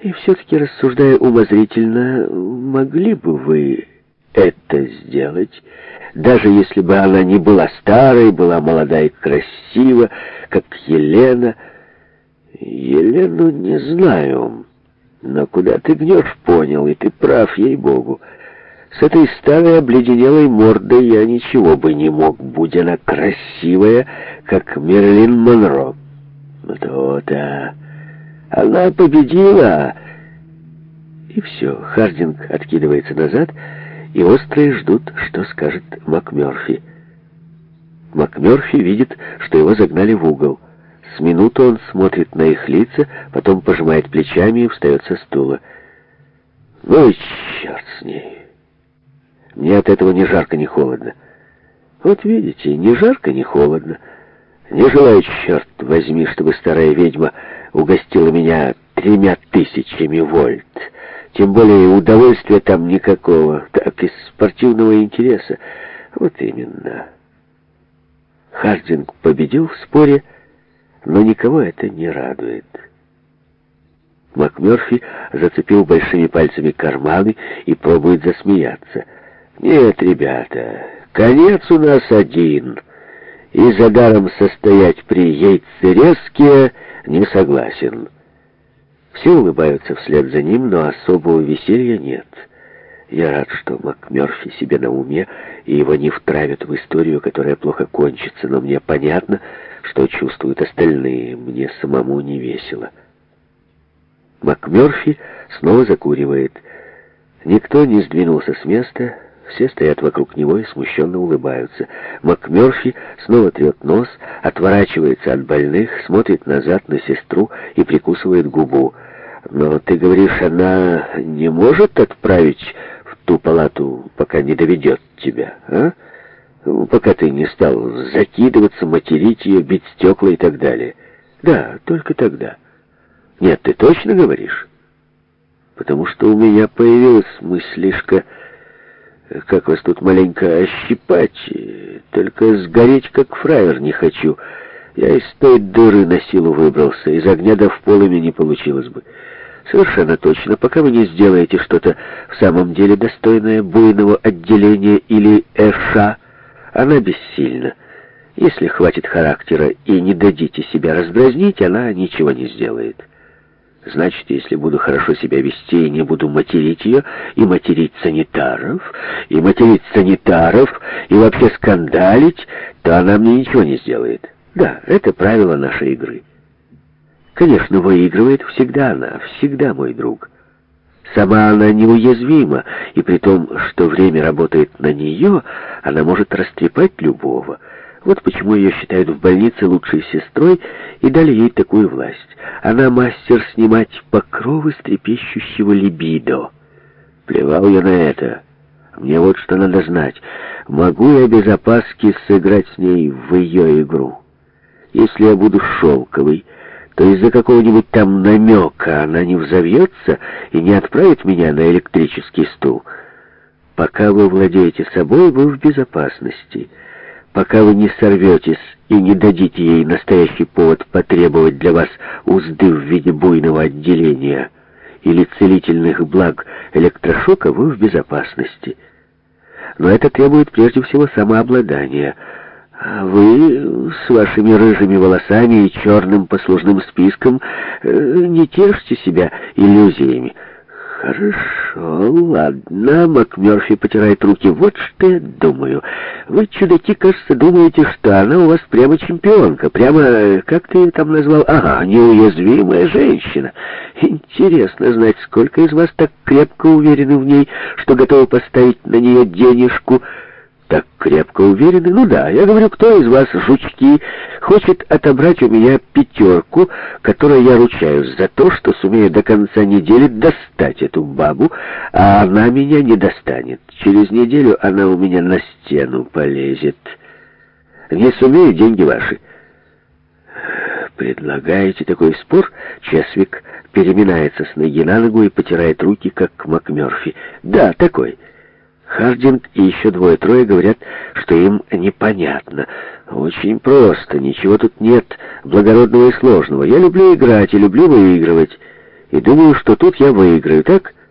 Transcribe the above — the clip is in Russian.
И все-таки, рассуждая умозрительно, могли бы вы это сделать, даже если бы она не была старой, была молода и красива, как Елена. Елену не знаю, но куда ты гнешь, понял, и ты прав, ей-богу. С этой старой обледенелой мордой я ничего бы не мог, будь она красивая, как Мерлин Монро. Ну то-то... Она победила!» И все, Хардинг откидывается назад, и острые ждут, что скажет МакМёрфи. МакМёрфи видит, что его загнали в угол. С минуту он смотрит на их лица, потом пожимает плечами и встает со стула. «Ну и черт с ней! Мне от этого ни жарко, ни холодно. Вот видите, ни жарко, ни холодно. Не желаю, черт возьми, чтобы старая ведьма угостила меня тремя тысячами вольт. Тем более удовольствия там никакого, так из спортивного интереса. Вот именно. Хардинг победил в споре, но никого это не радует. МакМёрфи зацепил большими пальцами карманы и пробует засмеяться. «Нет, ребята, конец у нас один, и за даром состоять при яйце не согласен. Все улыбаются вслед за ним, но особого веселья нет. Я рад, что МакМёрфи себе на уме, и его не втравят в историю, которая плохо кончится, но мне понятно, что чувствуют остальные, мне самому не весело. МакМёрфи снова закуривает. Никто не сдвинулся с места, все стоят вокруг него и смущенно улыбаются. Макмёрфи снова трет нос, отворачивается от больных, смотрит назад на сестру и прикусывает губу. «Но ты говоришь, она не может отправить в ту палату, пока не доведет тебя, а? Ну, пока ты не стал закидываться, материть ее, бить стекла и так далее. Да, только тогда. Нет, ты точно говоришь?» потому что у меня появилась мыслишка как вас тут маленько ощипать, только сгореть, как фраер, не хочу. Я из той дыры на силу выбрался, из огня да в полыми не получилось бы. Совершенно точно, пока вы не сделаете что-то в самом деле достойное буйного отделения или эша, она бессильна. Если хватит характера и не дадите себя раздразнить, она ничего не сделает». Значит, если буду хорошо себя вести и не буду материть ее, и материть санитаров, и материть санитаров, и вообще скандалить, то она мне ничего не сделает. Да, это правило нашей игры. Конечно, выигрывает всегда она, всегда мой друг. Сама она неуязвима, и при том, что время работает на нее, она может растрепать любого — вот почему ее считают в больнице лучшей сестрой и дали ей такую власть. Она мастер снимать покровы с трепещущего либидо. Плевал я на это. Мне вот что надо знать. Могу я без опаски сыграть с ней в ее игру? Если я буду шелковый, то из-за какого-нибудь там намека она не взовьется и не отправит меня на электрический стул. Пока вы владеете собой, вы в безопасности» пока вы не сорветесь и не дадите ей настоящий повод потребовать для вас узды в виде буйного отделения или целительных благ электрошока, вы в безопасности. Но это требует прежде всего самообладания. А вы с вашими рыжими волосами и черным послужным списком э, не тешьте себя иллюзиями. «Хорошо, ладно», — МакМёрфи потирает руки. «Вот что я думаю. Вы, чудаки, кажется, думаете, что она у вас прямо чемпионка, прямо, э, как ты ее там назвал? Ага, неуязвимая женщина. Интересно знать, сколько из вас так крепко уверены в ней, что готовы поставить на нее денежку» так крепко уверены? Ну да, я говорю, кто из вас, жучки, хочет отобрать у меня пятерку, которой я ручаюсь за то, что сумею до конца недели достать эту бабу, а она меня не достанет. Через неделю она у меня на стену полезет. Не сумею, деньги ваши. Предлагаете такой спор? Чесвик переминается с ноги на ногу и потирает руки, как МакМерфи. Да, такой. Хардинг и еще двое-трое говорят, что им непонятно. Очень просто, ничего тут нет благородного и сложного. Я люблю играть и люблю выигрывать. И думаю, что тут я выиграю, так?